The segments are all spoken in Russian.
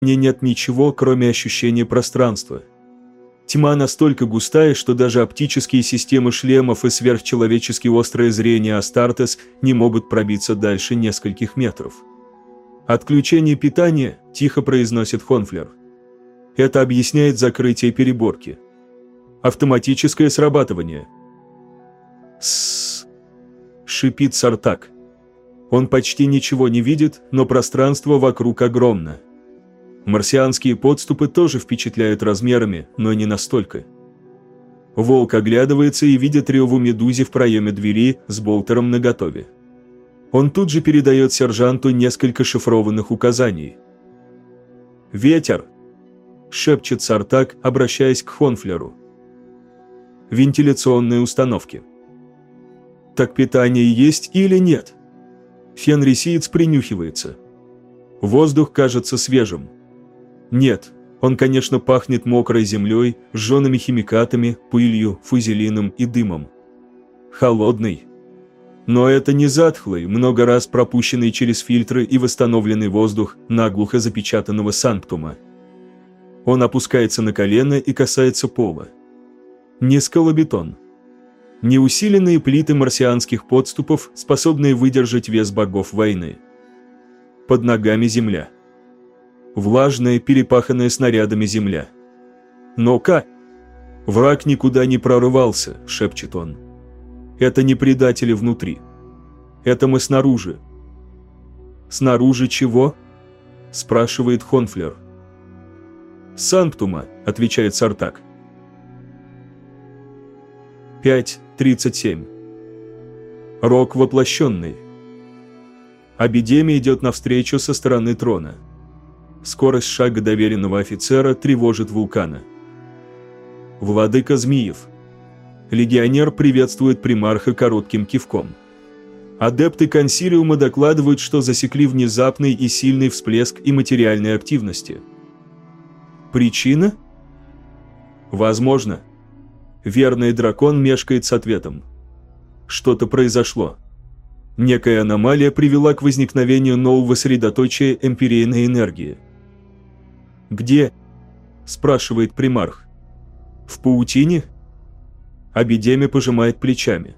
мне нет ничего, кроме ощущения пространства. Тьма настолько густая, что даже оптические системы шлемов и сверхчеловечески острое зрение Астартес не могут пробиться дальше нескольких метров. «Отключение питания», – тихо произносит Хонфлер. Это объясняет закрытие переборки. Автоматическое срабатывание. С шипит Сартак. Он почти ничего не видит, но пространство вокруг огромно. Марсианские подступы тоже впечатляют размерами, но не настолько. Волк оглядывается и видит реву медузи в проеме двери с болтером наготове. Он тут же передает сержанту несколько шифрованных указаний. «Ветер!» – шепчет Сартак, обращаясь к Хонфлеру. «Вентиляционные установки». «Так питание есть или нет?» Фенрисиец принюхивается. Воздух кажется свежим. Нет, он, конечно, пахнет мокрой землей, сжёными химикатами, пылью, фузелином и дымом. Холодный. Но это не затхлый, много раз пропущенный через фильтры и восстановленный воздух наглухо запечатанного санктума. Он опускается на колено и касается пола. Не скалобетон. Не усиленные плиты марсианских подступов, способные выдержать вес богов войны. Под ногами земля. Влажная, перепаханная снарядами земля. Но-ка! Враг никуда не прорывался, шепчет он. Это не предатели внутри. Это мы снаружи. Снаружи чего? Спрашивает Хонфлер. Санктума, отвечает Сартак. 5.37. Рок воплощенный. Абидеми идет навстречу со стороны трона. Скорость шага доверенного офицера тревожит вулкана. Владыка Змиев. Легионер приветствует примарха коротким кивком. Адепты консилиума докладывают, что засекли внезапный и сильный всплеск и материальной активности. Причина? Возможно. Верный дракон мешкает с ответом. Что-то произошло. Некая аномалия привела к возникновению нового средоточия эмпирийной энергии. «Где?» – спрашивает примарх. «В паутине?» Абидеми пожимает плечами.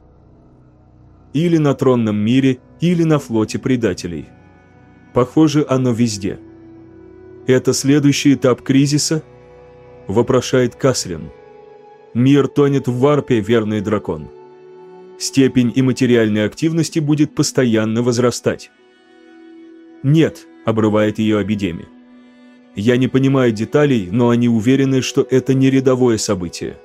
Или на тронном мире, или на флоте предателей. Похоже, оно везде. «Это следующий этап кризиса?» – вопрошает Каслин. «Мир тонет в варпе, верный дракон. Степень и материальной активности будет постоянно возрастать». «Нет», – обрывает ее Абидеми. «Я не понимаю деталей, но они уверены, что это не рядовое событие».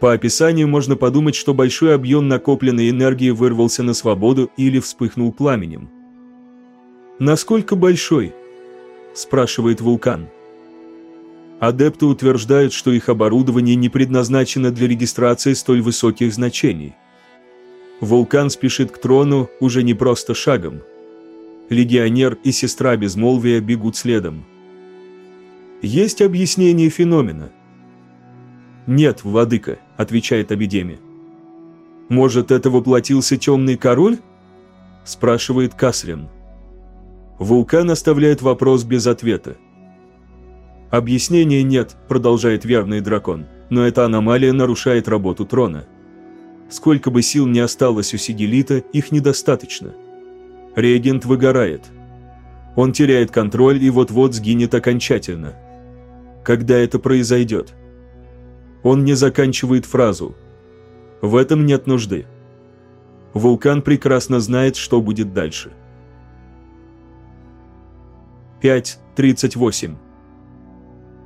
По описанию можно подумать, что большой объем накопленной энергии вырвался на свободу или вспыхнул пламенем. «Насколько большой?» – спрашивает вулкан. Адепты утверждают, что их оборудование не предназначено для регистрации столь высоких значений. Вулкан спешит к трону уже не просто шагом. Легионер и сестра Безмолвия бегут следом. Есть объяснение феномена – «Нет, владыка», – отвечает Абидеми. «Может, это воплотился темный король?» – спрашивает Касрин. Вулкан оставляет вопрос без ответа. «Объяснения нет», – продолжает верный дракон, «но эта аномалия нарушает работу трона. Сколько бы сил ни осталось у Сигелита, их недостаточно. Регент выгорает. Он теряет контроль и вот-вот сгинет окончательно. Когда это произойдет?» Он не заканчивает фразу. В этом нет нужды. Вулкан прекрасно знает, что будет дальше. 5.38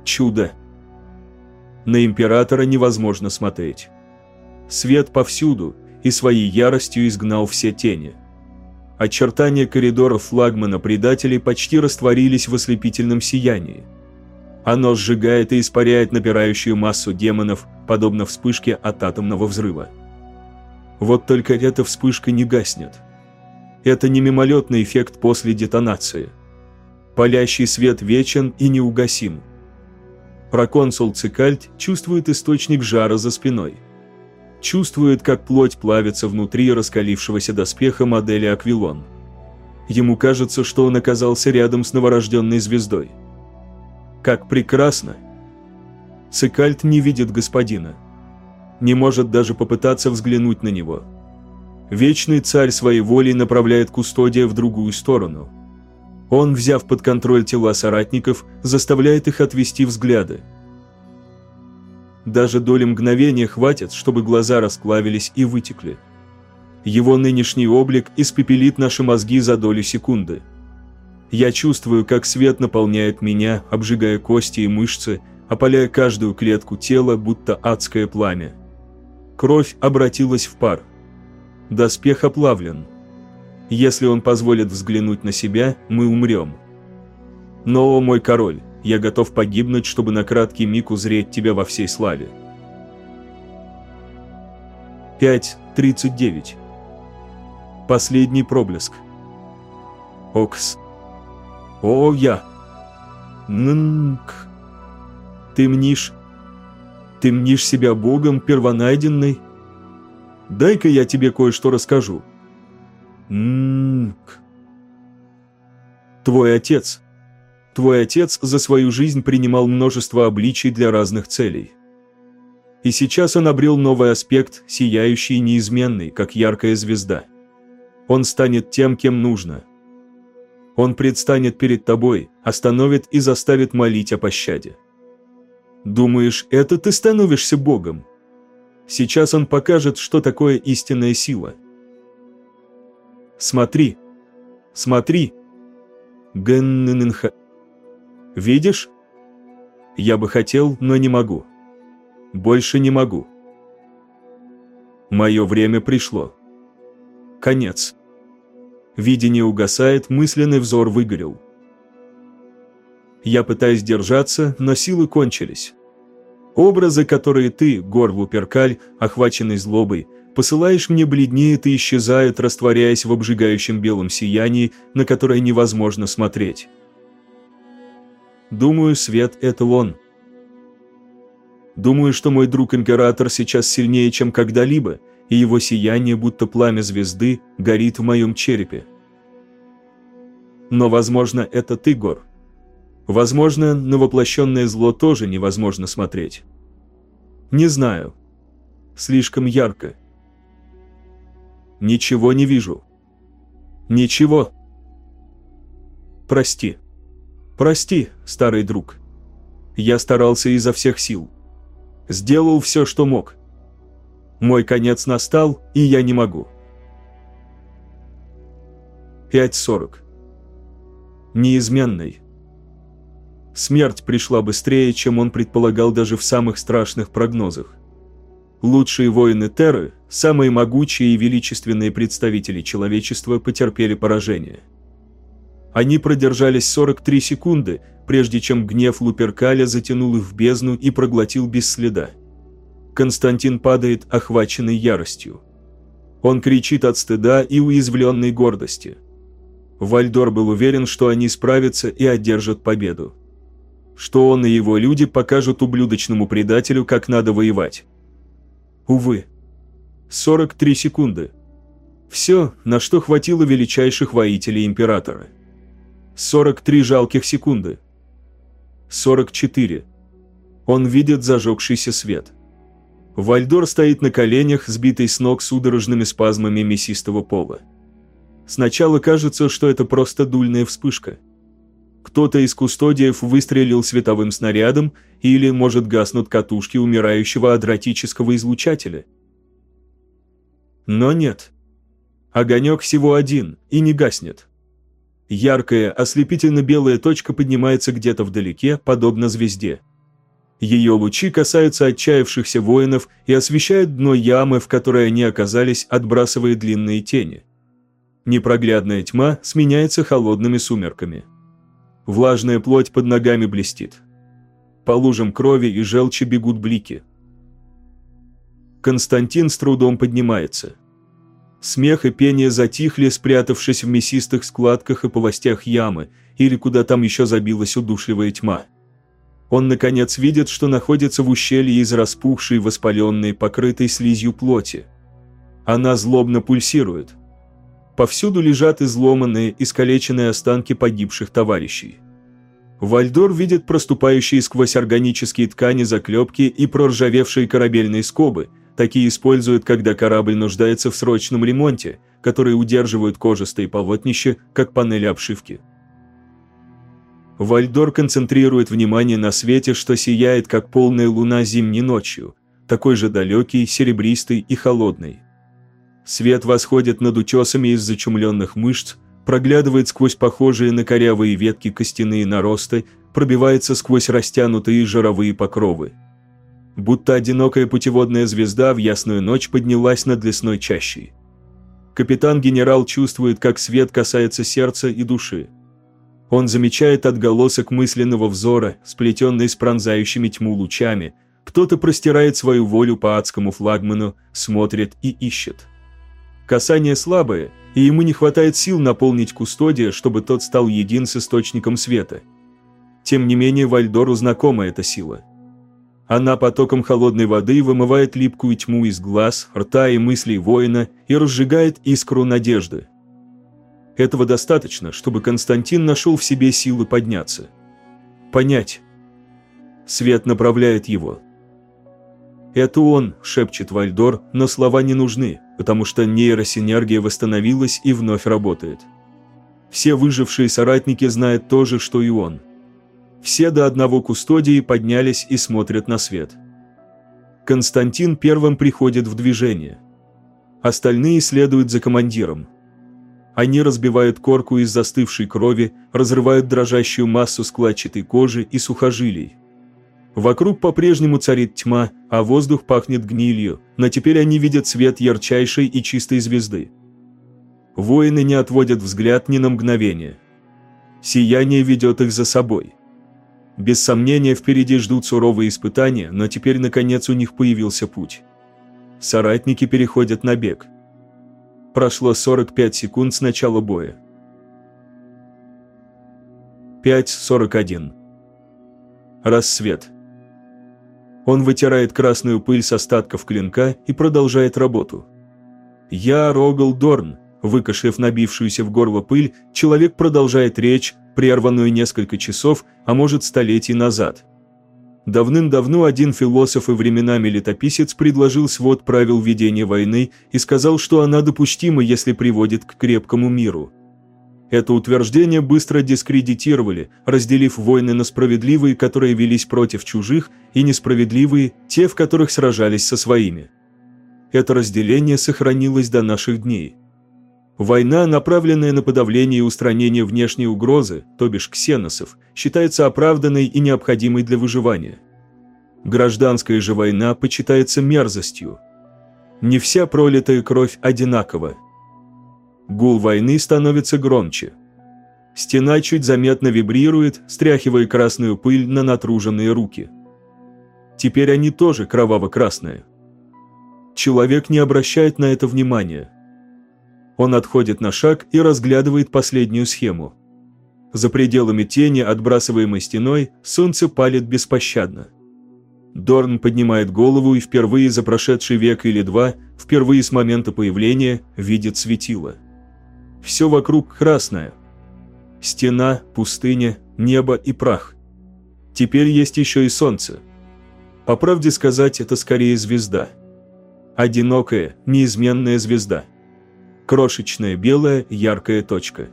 Чудо. На Императора невозможно смотреть. Свет повсюду и своей яростью изгнал все тени. Очертания коридоров флагмана предателей почти растворились в ослепительном сиянии. Оно сжигает и испаряет напирающую массу демонов, подобно вспышке от атомного взрыва. Вот только эта вспышка не гаснет. Это не мимолетный эффект после детонации. Палящий свет вечен и неугасим. Проконсул Цикальт чувствует источник жара за спиной. Чувствует, как плоть плавится внутри раскалившегося доспеха модели Аквилон. Ему кажется, что он оказался рядом с новорожденной звездой. Как прекрасно! Цикальт не видит господина. Не может даже попытаться взглянуть на него. Вечный царь своей волей направляет кустодия в другую сторону. Он, взяв под контроль тела соратников, заставляет их отвести взгляды. Даже доли мгновения хватит, чтобы глаза расплавились и вытекли. Его нынешний облик испепелит наши мозги за долю секунды. Я чувствую, как свет наполняет меня, обжигая кости и мышцы, опаляя каждую клетку тела, будто адское пламя. Кровь обратилась в пар. Доспех оплавлен. Если он позволит взглянуть на себя, мы умрем. Но, о мой король, я готов погибнуть, чтобы на краткий миг узреть тебя во всей славе. 5.39 Последний проблеск. Окс. О, я. Ннк. Ты мнишь... Ты мнишь себя богом первонайденной? Дай-ка я тебе кое-что расскажу. Ннк. Твой отец. Твой отец за свою жизнь принимал множество обличий для разных целей. И сейчас он обрел новый аспект, сияющий и неизменный, как яркая звезда. Он станет тем, кем нужно. Он предстанет перед тобой, остановит и заставит молить о пощаде. Думаешь, это ты становишься Богом? Сейчас он покажет, что такое истинная сила. Смотри. Смотри. Генненха. Видишь? Я бы хотел, но не могу. Больше не могу. Мое время пришло. Конец. Видение угасает, мысленный взор выгорел. Я пытаюсь держаться, но силы кончились. Образы, которые ты, Горву Перкаль, охваченный злобой, посылаешь мне бледнеют и исчезают, растворяясь в обжигающем белом сиянии, на которое невозможно смотреть. Думаю, свет – это он. Думаю, что мой друг-император сейчас сильнее, чем когда-либо – и его сияние, будто пламя звезды, горит в моем черепе. Но, возможно, это ты, Гор. Возможно, на воплощенное зло тоже невозможно смотреть. Не знаю. Слишком ярко. Ничего не вижу. Ничего. Прости. Прости, старый друг. Я старался изо всех сил. Сделал все, что мог. Мой конец настал, и я не могу. 5.40. Неизменный. Смерть пришла быстрее, чем он предполагал даже в самых страшных прогнозах. Лучшие воины Терры, самые могучие и величественные представители человечества потерпели поражение. Они продержались 43 секунды, прежде чем гнев Луперкаля затянул их в бездну и проглотил без следа. Константин падает, охваченный яростью. Он кричит от стыда и уязвленной гордости. Вальдор был уверен, что они справятся и одержат победу. Что он и его люди покажут ублюдочному предателю, как надо воевать. Увы. 43 секунды. Все, на что хватило величайших воителей Императора. 43 жалких секунды. 44. Он видит зажегшийся свет. Вальдор стоит на коленях, сбитый с ног судорожными спазмами мясистого пола. Сначала кажется, что это просто дульная вспышка. Кто-то из кустодиев выстрелил световым снарядом или, может, гаснут катушки умирающего адротического излучателя. Но нет. Огонек всего один и не гаснет. Яркая, ослепительно-белая точка поднимается где-то вдалеке, подобно звезде. Ее лучи касаются отчаявшихся воинов и освещают дно ямы, в которой они оказались, отбрасывая длинные тени. Непроглядная тьма сменяется холодными сумерками. Влажная плоть под ногами блестит. По лужам крови и желчи бегут блики. Константин с трудом поднимается. Смех и пение затихли, спрятавшись в мясистых складках и полостях ямы, или куда там еще забилась удушливая тьма. Он, наконец, видит, что находится в ущелье из распухшей, воспаленной, покрытой слизью плоти. Она злобно пульсирует. Повсюду лежат изломанные, искалеченные останки погибших товарищей. Вальдор видит проступающие сквозь органические ткани заклепки и проржавевшие корабельные скобы. Такие используют, когда корабль нуждается в срочном ремонте, которые удерживают кожистые полотнища, как панели обшивки. Вальдор концентрирует внимание на свете, что сияет, как полная луна зимней ночью, такой же далекий, серебристый и холодный. Свет восходит над утесами из зачумленных мышц, проглядывает сквозь похожие на корявые ветки костяные наросты, пробивается сквозь растянутые жировые покровы. Будто одинокая путеводная звезда в ясную ночь поднялась над лесной чащей. Капитан-генерал чувствует, как свет касается сердца и души. Он замечает отголосок мысленного взора, сплетенный с пронзающими тьму лучами. Кто-то простирает свою волю по адскому флагману, смотрит и ищет. Касание слабое, и ему не хватает сил наполнить кустодия, чтобы тот стал един с источником света. Тем не менее, Вальдору знакома эта сила. Она потоком холодной воды вымывает липкую тьму из глаз, рта и мыслей воина и разжигает искру надежды. Этого достаточно, чтобы Константин нашел в себе силы подняться. Понять. Свет направляет его. «Это он», – шепчет Вальдор, но слова не нужны, потому что нейросинергия восстановилась и вновь работает. Все выжившие соратники знают то же, что и он. Все до одного кустодии поднялись и смотрят на свет. Константин первым приходит в движение. Остальные следуют за командиром. Они разбивают корку из застывшей крови, разрывают дрожащую массу складчатой кожи и сухожилий. Вокруг по-прежнему царит тьма, а воздух пахнет гнилью, но теперь они видят свет ярчайшей и чистой звезды. Воины не отводят взгляд ни на мгновение. Сияние ведет их за собой. Без сомнения, впереди ждут суровые испытания, но теперь, наконец, у них появился путь. Соратники переходят на бег. Прошло 45 секунд с начала боя. 5.41. Рассвет. Он вытирает красную пыль с остатков клинка и продолжает работу. «Я Рогал Дорн», выкашляв набившуюся в горло пыль, человек продолжает речь, прерванную несколько часов, а может столетий назад. Давным-давно один философ и временами летописец предложил свод правил ведения войны и сказал, что она допустима, если приводит к крепкому миру. Это утверждение быстро дискредитировали, разделив войны на справедливые, которые велись против чужих, и несправедливые, те, в которых сражались со своими. Это разделение сохранилось до наших дней. Война, направленная на подавление и устранение внешней угрозы, то бишь ксеносов, считается оправданной и необходимой для выживания. Гражданская же война почитается мерзостью. Не вся пролитая кровь одинакова. Гул войны становится громче. Стена чуть заметно вибрирует, стряхивая красную пыль на натруженные руки. Теперь они тоже кроваво-красные. Человек не обращает на это внимания. Он отходит на шаг и разглядывает последнюю схему. За пределами тени, отбрасываемой стеной, солнце палит беспощадно. Дорн поднимает голову и впервые за прошедший век или два, впервые с момента появления, видит светило. Все вокруг красное. Стена, пустыня, небо и прах. Теперь есть еще и солнце. По правде сказать, это скорее звезда. Одинокая, неизменная звезда. Крошечная белая, яркая точка.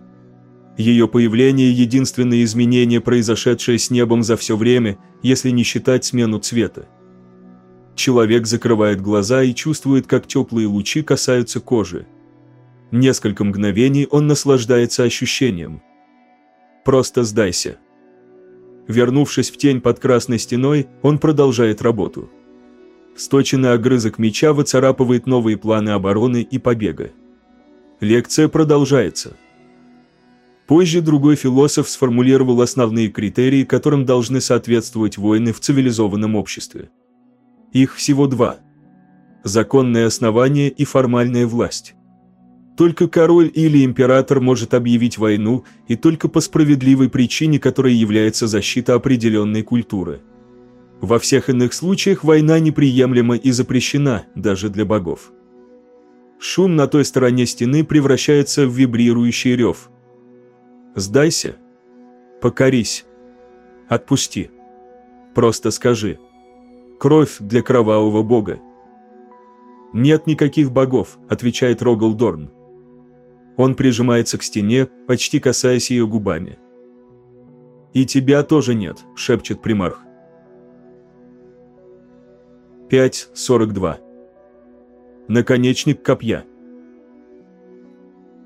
Ее появление – единственное изменение, произошедшее с небом за все время, если не считать смену цвета. Человек закрывает глаза и чувствует, как теплые лучи касаются кожи. Несколько мгновений он наслаждается ощущением. Просто сдайся. Вернувшись в тень под красной стеной, он продолжает работу. Сточенный огрызок меча выцарапывает новые планы обороны и побега. Лекция продолжается. Позже другой философ сформулировал основные критерии, которым должны соответствовать воины в цивилизованном обществе. Их всего два. Законное основание и формальная власть. Только король или император может объявить войну, и только по справедливой причине, которая является защита определенной культуры. Во всех иных случаях война неприемлема и запрещена, даже для богов. Шум на той стороне стены превращается в вибрирующий рев. «Сдайся! Покорись!» Отпусти. Просто скажи. Кровь для кровавого бога. «Нет никаких богов», – отвечает Рогалдорн. Он прижимается к стене, почти касаясь ее губами. «И тебя тоже нет», – шепчет примарх. 5.42 Наконечник копья.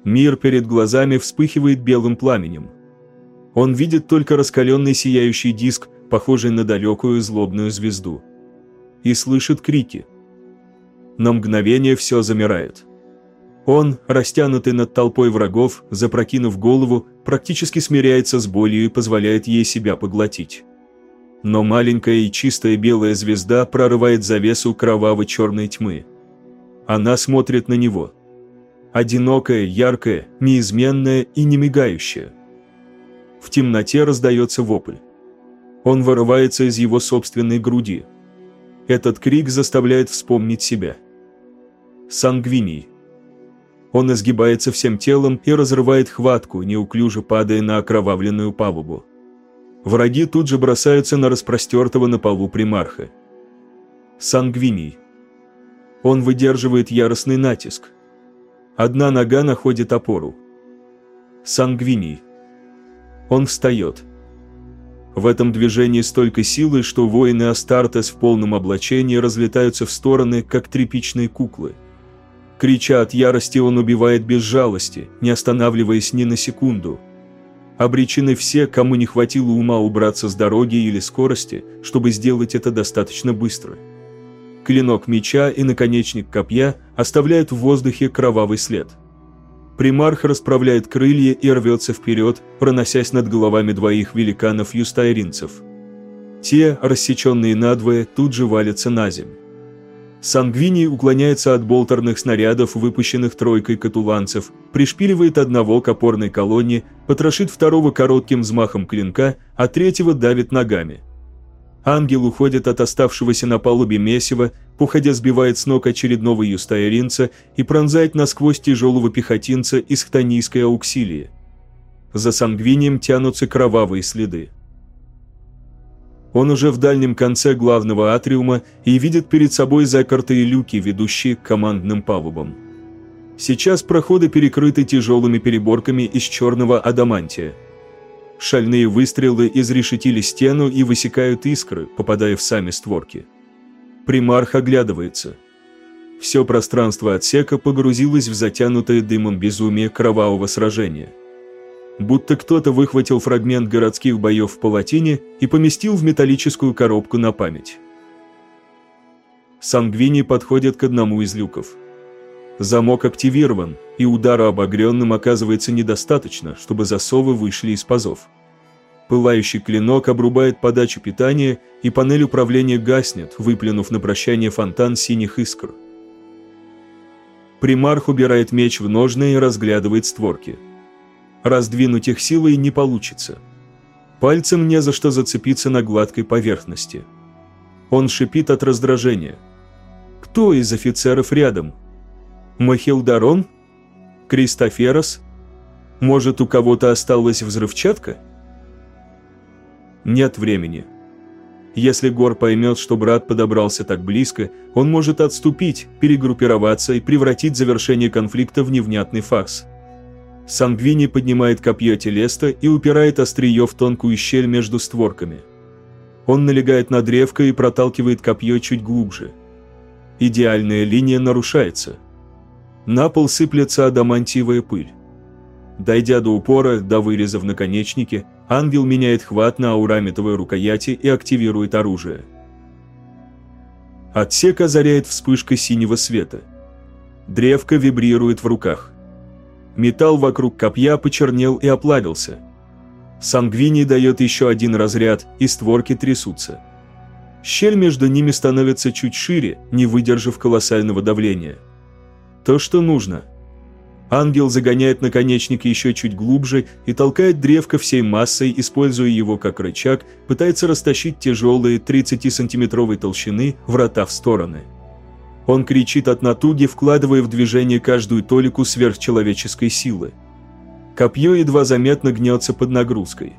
Мир перед глазами вспыхивает белым пламенем. Он видит только раскаленный сияющий диск, похожий на далекую злобную звезду. И слышит крики. На мгновение все замирает. Он, растянутый над толпой врагов, запрокинув голову, практически смиряется с болью и позволяет ей себя поглотить. Но маленькая и чистая белая звезда прорывает завесу кроваво-черной тьмы. Она смотрит на него. Одинокая, яркая, неизменная и не мигающая. В темноте раздается вопль. Он вырывается из его собственной груди. Этот крик заставляет вспомнить себя. Сангвиний. Он изгибается всем телом и разрывает хватку, неуклюже падая на окровавленную палубу. Враги тут же бросаются на распростертого на полу примарха. Сангвиний. Он выдерживает яростный натиск. Одна нога находит опору. Сангвиний. Он встает. В этом движении столько силы, что воины Астартес в полном облачении разлетаются в стороны, как тряпичные куклы. Крича от ярости, он убивает без жалости, не останавливаясь ни на секунду. Обречены все, кому не хватило ума убраться с дороги или скорости, чтобы сделать это достаточно быстро. Клинок меча и наконечник копья оставляют в воздухе кровавый след. Примарх расправляет крылья и рвется вперед, проносясь над головами двоих великанов-юстайринцев. Те, рассеченные надвое, тут же валятся на землю. Сангвини уклоняется от болтерных снарядов, выпущенных тройкой катуланцев, пришпиливает одного к опорной колонне, потрошит второго коротким взмахом клинка, а третьего давит ногами – Ангел уходит от оставшегося на палубе месива, походя сбивает с ног очередного юстаиринца и пронзает насквозь тяжелого пехотинца из хтонийской ауксилии. За сангвинием тянутся кровавые следы. Он уже в дальнем конце главного атриума и видит перед собой закрытые люки, ведущие к командным палубам. Сейчас проходы перекрыты тяжелыми переборками из черного адамантия – Шальные выстрелы изрешетили стену и высекают искры, попадая в сами створки. Примарх оглядывается. Все пространство отсека погрузилось в затянутое дымом безумие кровавого сражения. Будто кто-то выхватил фрагмент городских боев в палатине и поместил в металлическую коробку на память. Сангвини подходит к одному из люков. Замок активирован, и удара обогренным оказывается недостаточно, чтобы засовы вышли из пазов. Пылающий клинок обрубает подачу питания, и панель управления гаснет, выплюнув на прощание фонтан синих искр. Примарх убирает меч в ножны и разглядывает створки. Раздвинуть их силой не получится. Пальцем не за что зацепиться на гладкой поверхности. Он шипит от раздражения. Кто из офицеров рядом? Махилдарон? Кристоферос? Может, у кого-то осталась взрывчатка? Нет времени. Если Гор поймет, что брат подобрался так близко, он может отступить, перегруппироваться и превратить завершение конфликта в невнятный фарс. Сангвини поднимает копье Телеста и упирает острие в тонкую щель между створками. Он налегает на древко и проталкивает копье чуть глубже. Идеальная линия нарушается. На пол сыплется адамантиевая пыль. Дойдя до упора, до выреза в наконечнике, ангел меняет хват на аурамитовой рукояти и активирует оружие. Отсек озаряет вспышка синего света. Древко вибрирует в руках. Металл вокруг копья почернел и оплавился. Сангвини дает еще один разряд, и створки трясутся. Щель между ними становится чуть шире, не выдержав колоссального давления – то, что нужно. Ангел загоняет наконечник еще чуть глубже и толкает древко всей массой, используя его как рычаг, пытается растащить тяжелые 30-сантиметровой толщины врата в стороны. Он кричит от натуги, вкладывая в движение каждую толику сверхчеловеческой силы. Копье едва заметно гнется под нагрузкой.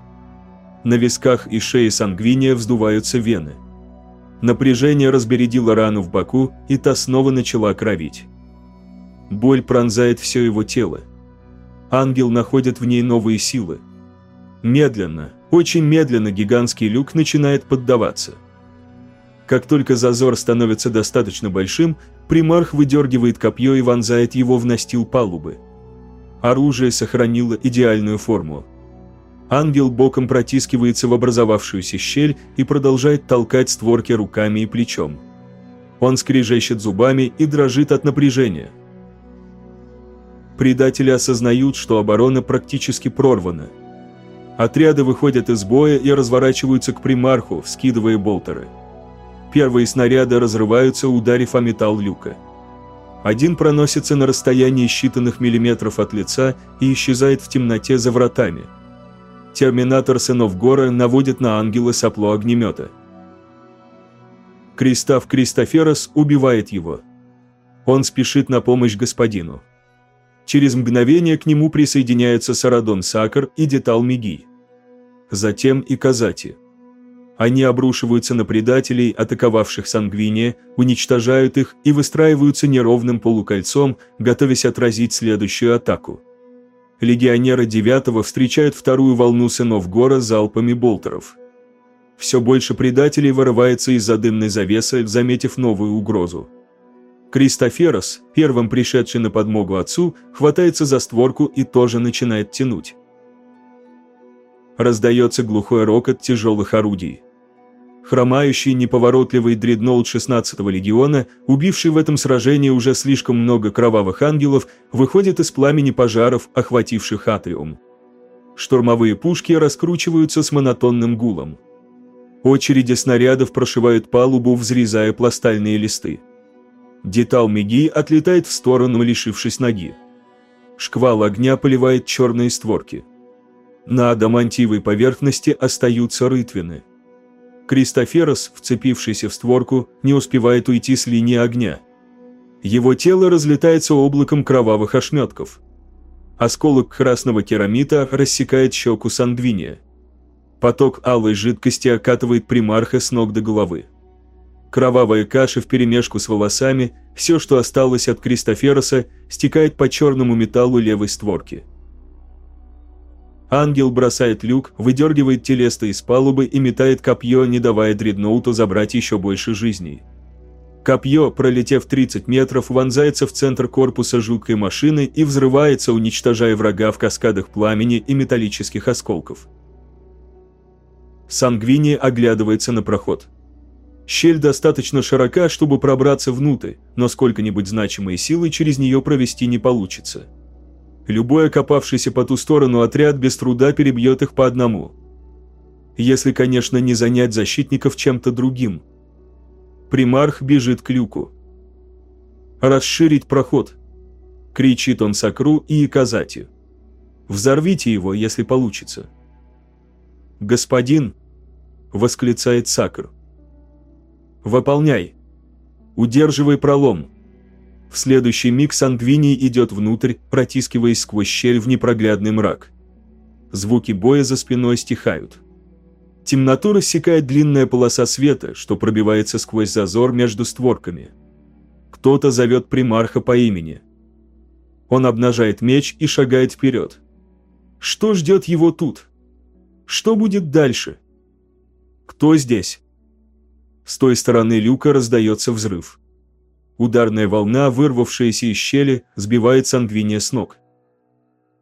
На висках и шее сангвиния вздуваются вены. Напряжение разбередило рану в боку, и та снова начала кровить. Боль пронзает все его тело. Ангел находит в ней новые силы. Медленно, очень медленно гигантский люк начинает поддаваться. Как только зазор становится достаточно большим, примарх выдергивает копье и вонзает его в настил палубы. Оружие сохранило идеальную форму. Ангел боком протискивается в образовавшуюся щель и продолжает толкать створки руками и плечом. Он скрежещет зубами и дрожит от напряжения. Предатели осознают, что оборона практически прорвана. Отряды выходят из боя и разворачиваются к примарху, вскидывая болтеры. Первые снаряды разрываются, ударив о металл люка. Один проносится на расстоянии считанных миллиметров от лица и исчезает в темноте за вратами. Терминатор сынов Гора наводит на ангела сопло огнемета. Кристав Кристоферос убивает его. Он спешит на помощь господину. Через мгновение к нему присоединяются Сарадон Сакар и Детал Миги. Затем и Казати. Они обрушиваются на предателей, атаковавших Сангвиния, уничтожают их и выстраиваются неровным полукольцом, готовясь отразить следующую атаку. Легионеры девятого встречают вторую волну сынов Гора залпами болтеров. Все больше предателей вырывается из-за дымной завесы, заметив новую угрозу. Кристоферос, первым пришедший на подмогу отцу, хватается за створку и тоже начинает тянуть. Раздается глухой рокот тяжелых орудий. Хромающий неповоротливый дредноут 16-го легиона, убивший в этом сражении уже слишком много кровавых ангелов, выходит из пламени пожаров, охвативших Атриум. Штурмовые пушки раскручиваются с монотонным гулом. Очереди снарядов прошивают палубу, взрезая пластальные листы. Детал Меги отлетает в сторону, лишившись ноги. Шквал огня поливает черные створки. На адамантиевой поверхности остаются рытвины – Кристоферос, вцепившийся в створку, не успевает уйти с линии огня. Его тело разлетается облаком кровавых ошметков. Осколок красного керамита рассекает щеку сангвиния. Поток алой жидкости окатывает примарха с ног до головы. Кровавая каша вперемешку с волосами, все, что осталось от Кристофероса, стекает по черному металлу левой створки. Ангел бросает люк, выдергивает телеста из палубы и метает копье, не давая дредноуту забрать еще больше жизней. Копье, пролетев 30 метров, вонзается в центр корпуса жуткой машины и взрывается, уничтожая врага в каскадах пламени и металлических осколков. Сангвини оглядывается на проход. Щель достаточно широка, чтобы пробраться внутрь, но сколько-нибудь значимой силы через нее провести не получится. Любой окопавшийся по ту сторону отряд без труда перебьет их по одному. Если, конечно, не занять защитников чем-то другим. Примарх бежит к люку. «Расширить проход!» – кричит он Сакру и Иказати. «Взорвите его, если получится!» «Господин!» – восклицает Сакр. «Выполняй! Удерживай пролом!» В следующий миг Сангвиний идет внутрь, протискиваясь сквозь щель в непроглядный мрак. Звуки боя за спиной стихают. Темноту рассекает длинная полоса света, что пробивается сквозь зазор между створками. Кто-то зовет примарха по имени. Он обнажает меч и шагает вперед. Что ждет его тут? Что будет дальше? Кто здесь? С той стороны люка раздается взрыв. Ударная волна, вырвавшаяся из щели, сбивает сангвиния с ног.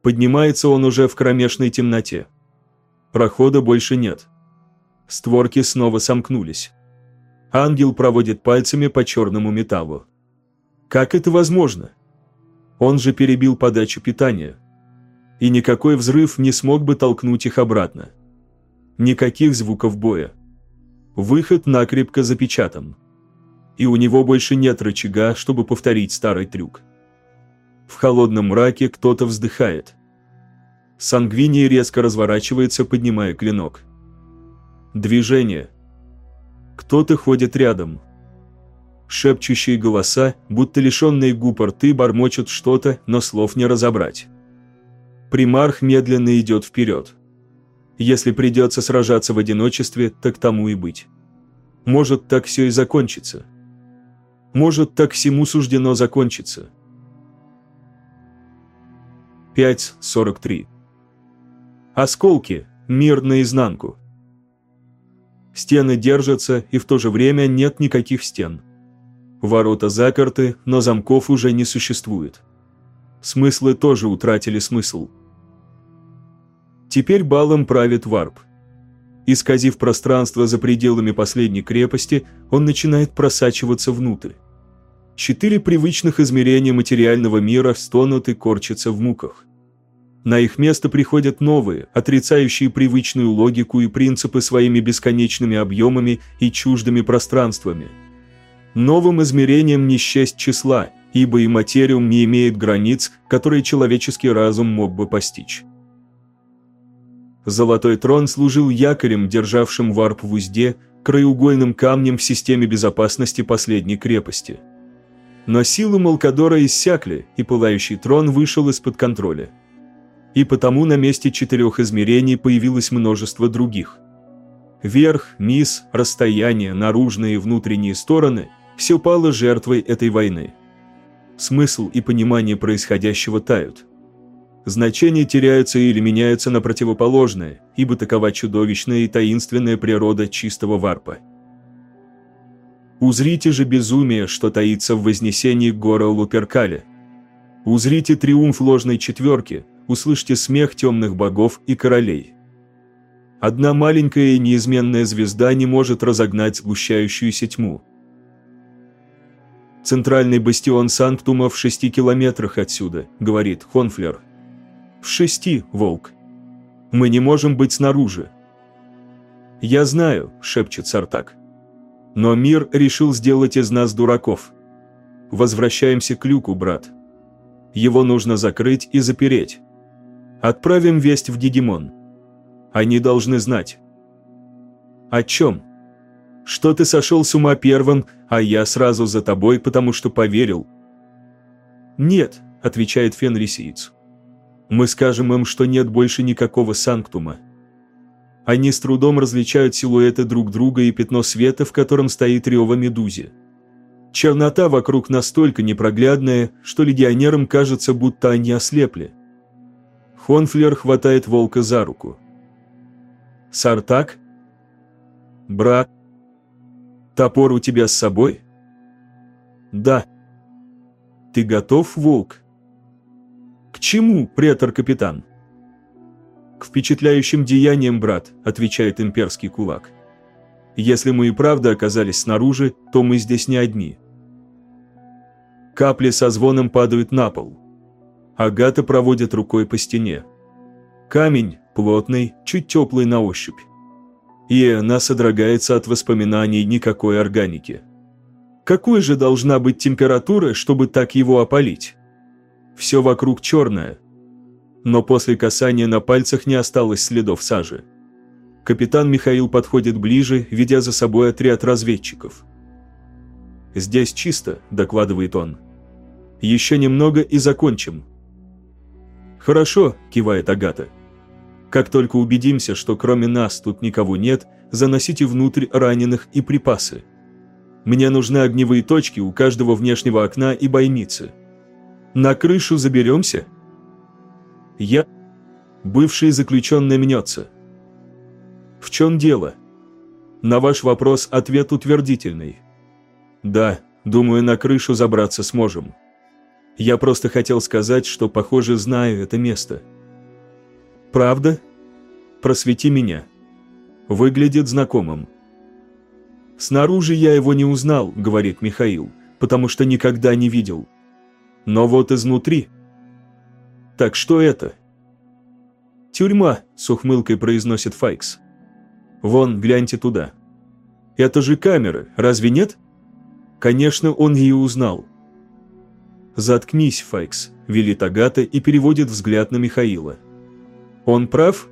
Поднимается он уже в кромешной темноте. Прохода больше нет. Створки снова сомкнулись. Ангел проводит пальцами по черному металлу. Как это возможно? Он же перебил подачу питания. И никакой взрыв не смог бы толкнуть их обратно. Никаких звуков боя. Выход накрепко запечатан и у него больше нет рычага, чтобы повторить старый трюк. В холодном мраке кто-то вздыхает. Сангвиний резко разворачивается, поднимая клинок. Движение. Кто-то ходит рядом. Шепчущие голоса, будто лишенные губ рты, бормочут что-то, но слов не разобрать. Примарх медленно идет вперед. Если придется сражаться в одиночестве, так тому и быть. Может, так все и закончится. Может, так всему суждено закончиться. 5.43 Осколки. Мир наизнанку. Стены держатся, и в то же время нет никаких стен. Ворота заперты, но замков уже не существует. Смыслы тоже утратили смысл. Теперь балом правит варп. Исказив пространство за пределами последней крепости, он начинает просачиваться внутрь. Четыре привычных измерения материального мира стонут и корчатся в муках. На их место приходят новые, отрицающие привычную логику и принципы своими бесконечными объемами и чуждыми пространствами. Новым измерением не счесть числа, ибо и материум не имеет границ, которые человеческий разум мог бы постичь. Золотой трон служил якорем, державшим варп в узде, краеугольным камнем в системе безопасности последней крепости. Но силы Малкадора иссякли, и пылающий трон вышел из-под контроля и потому на месте четырех измерений появилось множество других. Верх, низ, расстояние, наружные и внутренние стороны – все пало жертвой этой войны. Смысл и понимание происходящего тают. Значения теряются или меняются на противоположное, ибо такова чудовищная и таинственная природа чистого варпа. Узрите же безумие, что таится в вознесении гора Луперкаля. Узрите триумф ложной четверки, услышьте смех темных богов и королей. Одна маленькая и неизменная звезда не может разогнать сгущающуюся тьму. «Центральный бастион Санктума в шести километрах отсюда», — говорит Хонфлер. «В шести, волк. Мы не можем быть снаружи». «Я знаю», — шепчет Сартак. «Но мир решил сделать из нас дураков. Возвращаемся к люку, брат. Его нужно закрыть и запереть». Отправим весть в Дидимон. Они должны знать. О чем? Что ты сошел с ума первым, а я сразу за тобой, потому что поверил. Нет, отвечает фенрисиец. Мы скажем им, что нет больше никакого санктума. Они с трудом различают силуэты друг друга и пятно света, в котором стоит рева медузи. Чернота вокруг настолько непроглядная, что легионерам кажется, будто они ослепли. Хонфлер хватает волка за руку. «Сартак?» «Брат?» «Топор у тебя с собой?» «Да». «Ты готов, волк?» «К чему, претор-капитан?» «К впечатляющим деяниям, брат», — отвечает имперский кулак. «Если мы и правда оказались снаружи, то мы здесь не одни». Капли со звоном падают на пол. Агата проводит рукой по стене. Камень плотный, чуть теплый на ощупь. И она содрогается от воспоминаний никакой органики. Какой же должна быть температура, чтобы так его опалить? Все вокруг черное. Но после касания на пальцах не осталось следов сажи. Капитан Михаил подходит ближе, ведя за собой отряд разведчиков. «Здесь чисто», – докладывает он. «Еще немного и закончим. «Хорошо», – кивает Агата. «Как только убедимся, что кроме нас тут никого нет, заносите внутрь раненых и припасы. Мне нужны огневые точки у каждого внешнего окна и бойницы. На крышу заберемся?» «Я...» Бывший заключенный мнется. «В чем дело?» «На ваш вопрос ответ утвердительный». «Да, думаю, на крышу забраться сможем». Я просто хотел сказать, что, похоже, знаю это место. Правда? Просвети меня. Выглядит знакомым. Снаружи я его не узнал, говорит Михаил, потому что никогда не видел. Но вот изнутри. Так что это? Тюрьма, с ухмылкой произносит Файкс. Вон, гляньте туда. Это же камеры, разве нет? Конечно, он ее узнал. «Заткнись, Файкс», – велит Агата и переводит взгляд на Михаила. «Он прав?»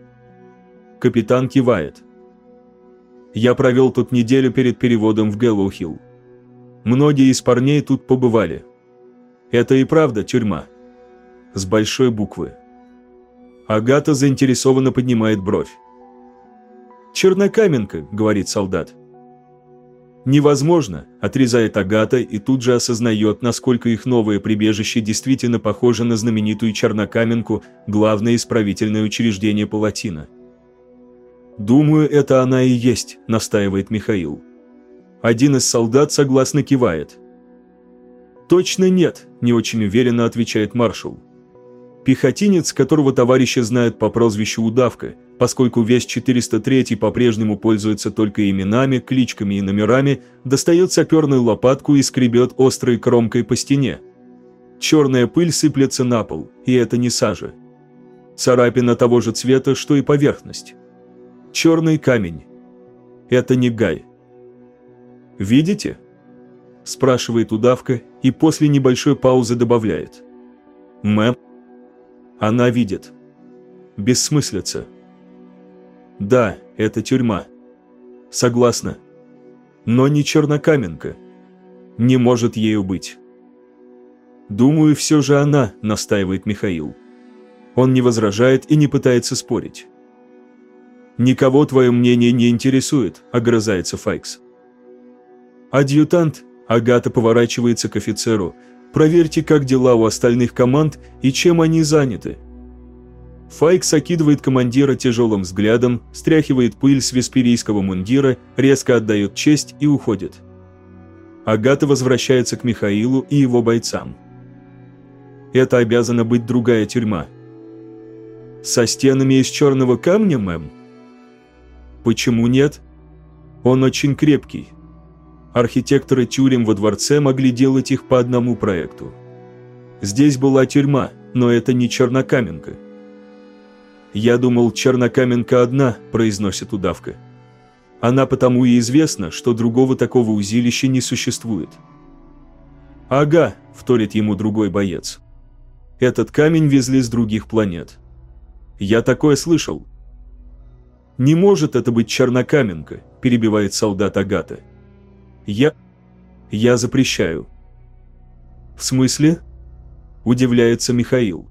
Капитан кивает. «Я провел тут неделю перед переводом в Гэллоу-Хилл. Многие из парней тут побывали. Это и правда тюрьма. С большой буквы». Агата заинтересованно поднимает бровь. «Чернокаменка», — говорит солдат. «Невозможно», — отрезает Агата и тут же осознает, насколько их новое прибежище действительно похоже на знаменитую Чернокаменку, главное исправительное учреждение Палатина. «Думаю, это она и есть», — настаивает Михаил. Один из солдат согласно кивает. «Точно нет», – не очень уверенно отвечает маршал. Пехотинец, которого товарищи знают по прозвищу Удавка, поскольку весь 403 по-прежнему пользуется только именами, кличками и номерами, достает саперную лопатку и скребет острой кромкой по стене. Черная пыль сыплется на пол, и это не сажа. Царапина того же цвета, что и поверхность. Черный камень. Это не гай. «Видите?» – спрашивает удавка и после небольшой паузы добавляет. «Мэм?» Она видит. Бессмыслица. Да, это тюрьма. Согласна. Но не чернокаменка. Не может ею быть. Думаю, все же она, настаивает Михаил. Он не возражает и не пытается спорить. «Никого твое мнение не интересует», – огрызается Файкс. «Адъютант», Агата поворачивается к офицеру, «проверьте, как дела у остальных команд и чем они заняты». Файкс окидывает командира тяжелым взглядом, стряхивает пыль с весперийского мундира, резко отдает честь и уходит. Агата возвращается к Михаилу и его бойцам. Это обязана быть другая тюрьма. Со стенами из черного камня, мэм? Почему нет? Он очень крепкий. Архитекторы тюрем во дворце могли делать их по одному проекту. Здесь была тюрьма, но это не Чернокаменка. «Я думал, Чернокаменка одна», – произносит удавка. Она потому и известна, что другого такого узилища не существует. «Ага», – вторит ему другой боец. «Этот камень везли с других планет». «Я такое слышал». «Не может это быть Чернокаменка», – перебивает солдат Агата. Я... Я запрещаю. В смысле? Удивляется Михаил.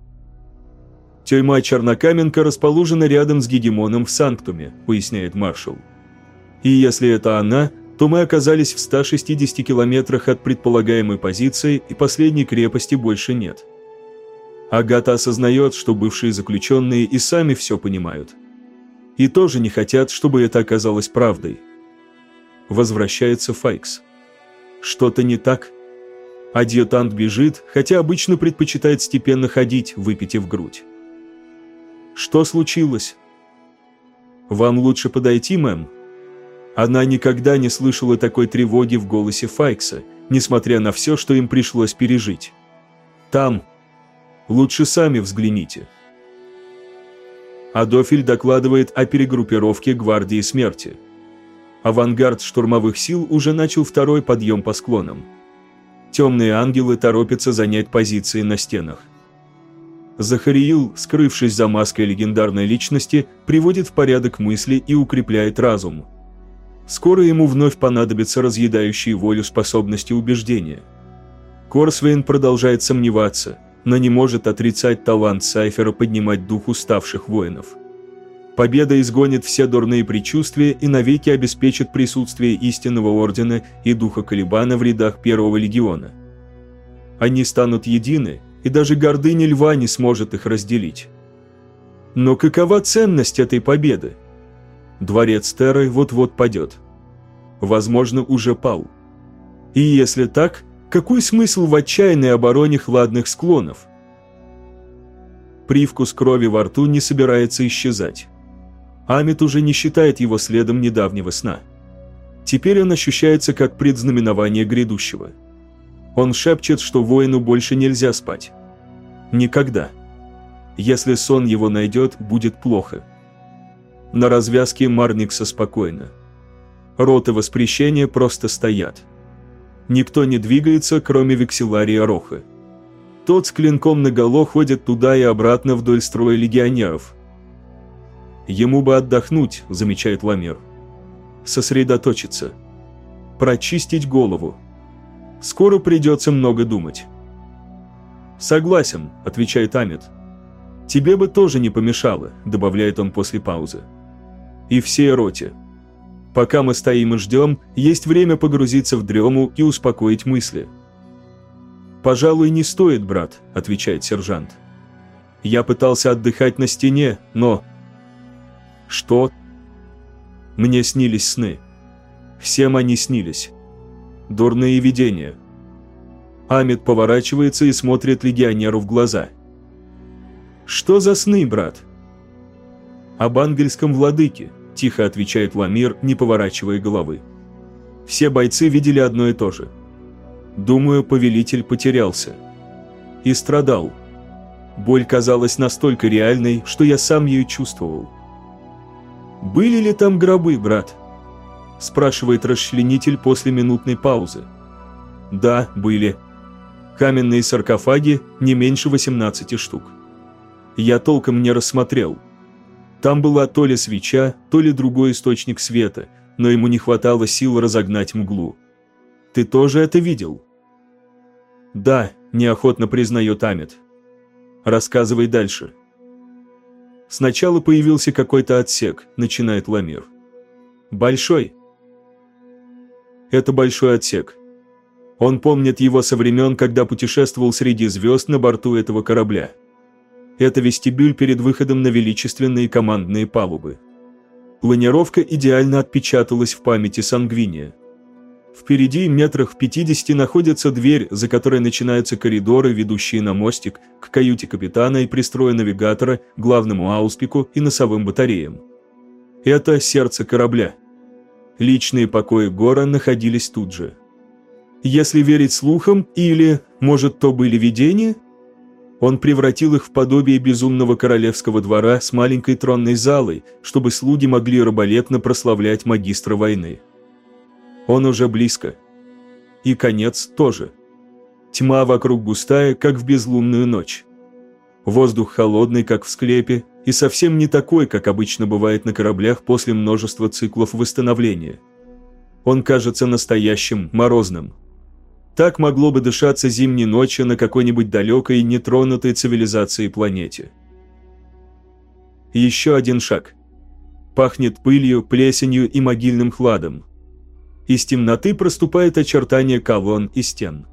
Тюрьма Чернокаменка расположена рядом с Гегемоном в Санктуме, поясняет маршал. И если это она, то мы оказались в 160 километрах от предполагаемой позиции и последней крепости больше нет. Агата осознает, что бывшие заключенные и сами все понимают. И тоже не хотят, чтобы это оказалось правдой возвращается Файкс. Что-то не так? Адъютант бежит, хотя обычно предпочитает степенно ходить, выпитив грудь. Что случилось? Вам лучше подойти, мэм? Она никогда не слышала такой тревоги в голосе Файкса, несмотря на все, что им пришлось пережить. Там. Лучше сами взгляните. Адофель докладывает о перегруппировке гвардии смерти. Авангард штурмовых сил уже начал второй подъем по склонам. Темные ангелы торопятся занять позиции на стенах. Захариил, скрывшись за маской легендарной личности, приводит в порядок мысли и укрепляет разум. Скоро ему вновь понадобятся разъедающие волю способности убеждения. Корсвейн продолжает сомневаться, но не может отрицать талант Сайфера поднимать дух уставших воинов. Победа изгонит все дурные предчувствия и навеки обеспечит присутствие истинного ордена и духа Калибана в рядах Первого легиона. Они станут едины, и даже гордыня льва не сможет их разделить. Но какова ценность этой победы? Дворец Терры вот-вот падет. Возможно, уже пал. И если так, какой смысл в отчаянной обороне хладных склонов? Привкус крови во рту не собирается исчезать. Амит уже не считает его следом недавнего сна. Теперь он ощущается как предзнаменование грядущего. Он шепчет, что воину больше нельзя спать. Никогда. Если сон его найдет, будет плохо. На развязке Марникса спокойно. Роты воспрещения просто стоят. Никто не двигается, кроме векселария Роха. Тот с клинком наголо ходит туда и обратно вдоль строя легионеров – Ему бы отдохнуть, замечает Ламир. Сосредоточиться. Прочистить голову. Скоро придется много думать. «Согласен», – отвечает Амит. «Тебе бы тоже не помешало», – добавляет он после паузы. И всей роте. Пока мы стоим и ждем, есть время погрузиться в дрему и успокоить мысли. «Пожалуй, не стоит, брат», – отвечает сержант. «Я пытался отдыхать на стене, но...» «Что?» «Мне снились сны. Всем они снились. Дурные видения». Амид поворачивается и смотрит легионеру в глаза. «Что за сны, брат?» «Об ангельском владыке», – тихо отвечает Ламир, не поворачивая головы. Все бойцы видели одно и то же. Думаю, повелитель потерялся. И страдал. Боль казалась настолько реальной, что я сам ее чувствовал. «Были ли там гробы, брат?» – спрашивает расчленитель после минутной паузы. «Да, были. Каменные саркофаги не меньше 18 штук. Я толком не рассмотрел – там была то ли свеча, то ли другой источник света, но ему не хватало сил разогнать мглу. «Ты тоже это видел?» «Да», – неохотно признает Амит. «Рассказывай дальше». Сначала появился какой-то отсек, начинает Ламир. «Большой?» «Это большой отсек. Он помнит его со времен, когда путешествовал среди звезд на борту этого корабля это вестибюль перед выходом на величественные командные палубы. Планировка идеально отпечаталась в памяти Сангвиния. Впереди, метрах в 50, находится дверь, за которой начинаются коридоры, ведущие на мостик, к каюте капитана и пристроя навигатора, главному ауспику и носовым батареям. Это сердце корабля. Личные покои Гора находились тут же. Если верить слухам, или, может, то были видения – он превратил их в подобие безумного королевского двора с маленькой тронной залой, чтобы слуги могли раболепно прославлять магистра войны. Он уже близко. И конец тоже. Тьма вокруг густая, как в безлунную ночь. Воздух холодный, как в склепе, и совсем не такой, как обычно бывает на кораблях после множества циклов восстановления. Он кажется настоящим, морозным. Так могло бы дышаться зимней ночью на какой-нибудь далекой, нетронутой цивилизацией планете. Еще один шаг. Пахнет пылью, плесенью и могильным хладом. Из темноты проступает очертание колонн и стен.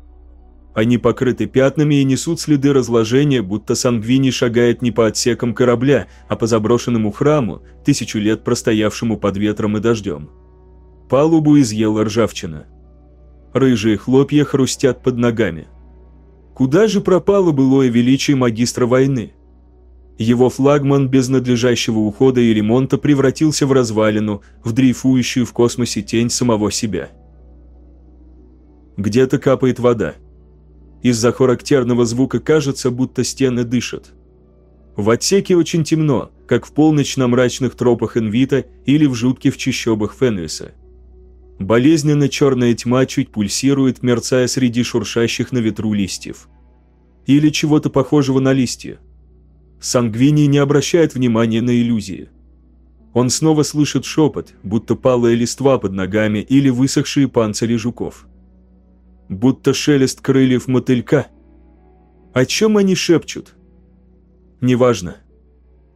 Они покрыты пятнами и несут следы разложения, будто Сангвини шагает не по отсекам корабля, а по заброшенному храму, тысячу лет простоявшему под ветром и дождем. Палубу изъела ржавчина. Рыжие хлопья хрустят под ногами. Куда же пропало былое величие магистра войны? Его флагман без надлежащего ухода и ремонта превратился в развалину, в дрейфующую в космосе тень самого себя. Где-то капает вода. Из-за характерного звука кажется, будто стены дышат. В отсеке очень темно, как в полночь на мрачных тропах Инвита или в жутких чащобах Фенриса. Болезненно черная тьма чуть пульсирует, мерцая среди шуршащих на ветру листьев. Или чего-то похожего на листья. Сангвини не обращает внимания на иллюзии. Он снова слышит шепот, будто палая листва под ногами или высохшие панцири жуков. Будто шелест крыльев мотылька. О чем они шепчут? Неважно.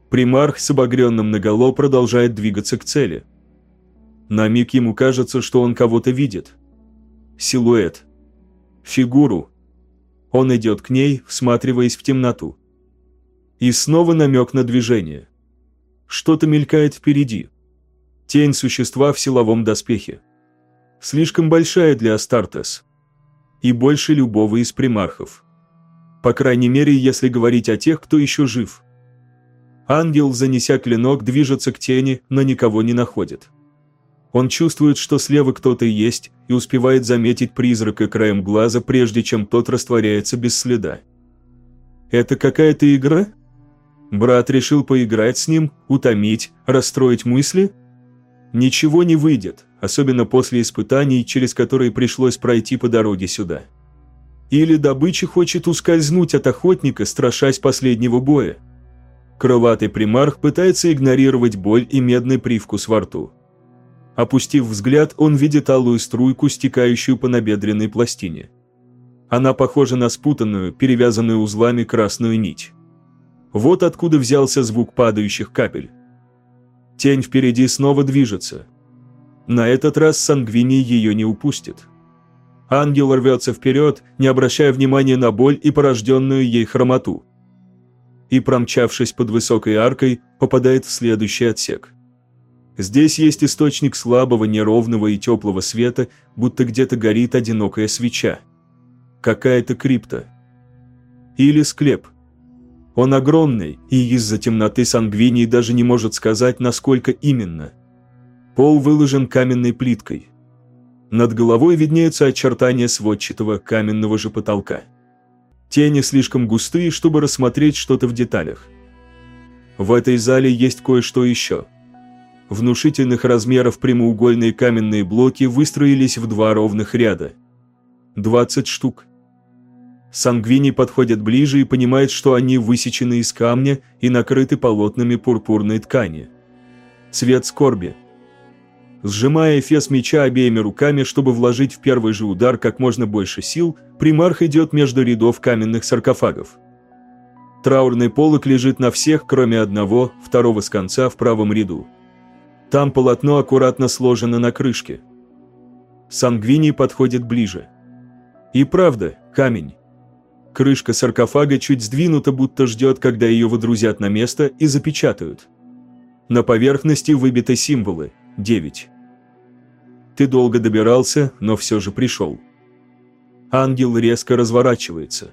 Примарх с обогренным наголо продолжает двигаться к цели – на миг ему кажется, что он кого-то видит. Силуэт. Фигуру. Он идет к ней, всматриваясь в темноту. И снова намек на движение. Что-то мелькает впереди. Тень существа в силовом доспехе. Слишком большая для Астартес. И больше любого из примархов. По крайней мере, если говорить о тех, кто еще жив. Ангел, занеся клинок, движется к тени, но никого не находит. Он чувствует, что слева кто-то есть, и успевает заметить призрака краем глаза, прежде чем тот растворяется без следа. Это какая-то игра? Брат решил поиграть с ним, утомить, расстроить мысли? Ничего не выйдет, особенно после испытаний, через которые пришлось пройти по дороге сюда. Или добыча хочет ускользнуть от охотника, страшась последнего боя. Крылатый примарх пытается игнорировать боль и медный привкус во рту. Опустив взгляд, он видит алую струйку, стекающую по набедренной пластине. Она похожа на спутанную, перевязанную узлами красную нить. Вот откуда взялся звук падающих капель. Тень впереди снова движется. На этот раз Сангвини ее не упустит. Ангел рвется вперед, не обращая внимания на боль и порожденную ей хромоту. И, промчавшись под высокой аркой, попадает в следующий отсек. Здесь есть источник слабого, неровного и теплого света, будто где-то горит одинокая свеча. Какая-то крипта. Или склеп. Он огромный, и из-за темноты сангвиний даже не может сказать, насколько именно. Пол выложен каменной плиткой. Над головой виднеются очертания сводчатого каменного же потолка. Тени слишком густые, чтобы рассмотреть что-то в деталях. В этой зале есть кое-что еще. Внушительных размеров прямоугольные каменные блоки выстроились в два ровных ряда. 20 штук. Сангвини подходят ближе и понимает, что они высечены из камня и накрыты полотнами пурпурной ткани. Цвет скорби – Сжимая эфес меча обеими руками, чтобы вложить в первый же удар как можно больше сил, примарх идет между рядов каменных саркофагов. Траурный полок лежит на всех, кроме одного, второго с конца в правом ряду. Там полотно аккуратно сложено на крышке. Сангвини подходит ближе. И правда, камень. Крышка саркофага чуть сдвинута, будто ждет, когда ее выдрузят на место и запечатают. На поверхности выбиты символы – 9. Ты долго добирался, но все же пришел. Ангел резко разворачивается.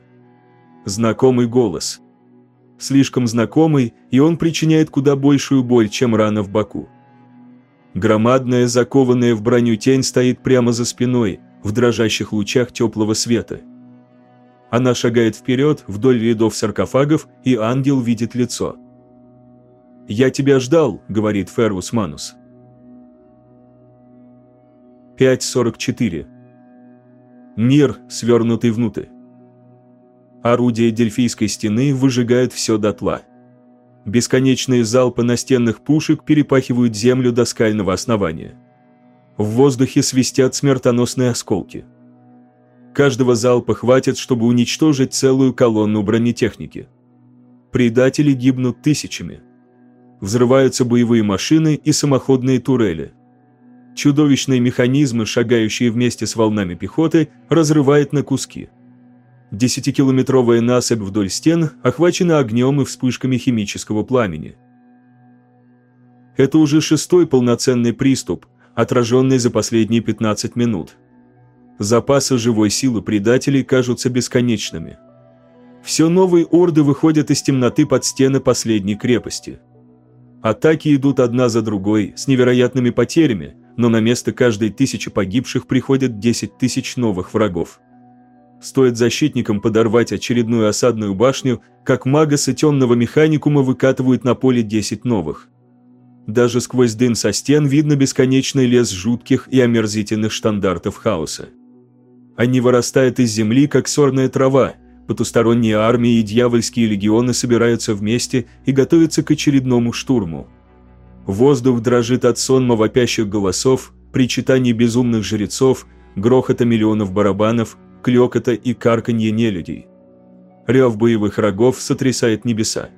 Знакомый голос. Слишком знакомый, и он причиняет куда большую боль, чем рана в боку. Громадная, закованная в броню тень стоит прямо за спиной, в дрожащих лучах теплого света. Она шагает вперед, вдоль рядов саркофагов, и ангел видит лицо. «Я тебя ждал», — говорит Фервус Манус. 5.44. Мир, свернутый внутрь. Орудия Дельфийской стены выжигают все дотла. Бесконечные залпы настенных пушек перепахивают землю до скального основания. В воздухе свистят смертоносные осколки. Каждого залпа хватит, чтобы уничтожить целую колонну бронетехники. Предатели гибнут тысячами. Взрываются боевые машины и самоходные турели – чудовищные механизмы, шагающие вместе с волнами пехоты, разрывает на куски. Десятикилометровая насыпь вдоль стен охвачена огнем и вспышками химического пламени. Это уже шестой полноценный приступ, отраженный за последние 15 минут. Запасы живой силы предателей кажутся бесконечными. Все новые орды выходят из темноты под стены последней крепости. Атаки идут одна за другой, с невероятными потерями, но на место каждой тысячи погибших приходят 10 тысяч новых врагов. Стоит защитникам подорвать очередную осадную башню, как магас и темного механикума выкатывают на поле 10 новых. Даже сквозь дым со стен видно бесконечный лес жутких и омерзительных штандартов хаоса. Они вырастают из земли, как сорная трава, потусторонние армии и дьявольские легионы собираются вместе и готовятся к очередному штурму. Воздух дрожит от сонма вопящих голосов, причитаний безумных жрецов, грохота миллионов барабанов, клёкота и карканье нелюдей. Рев боевых рогов сотрясает небеса.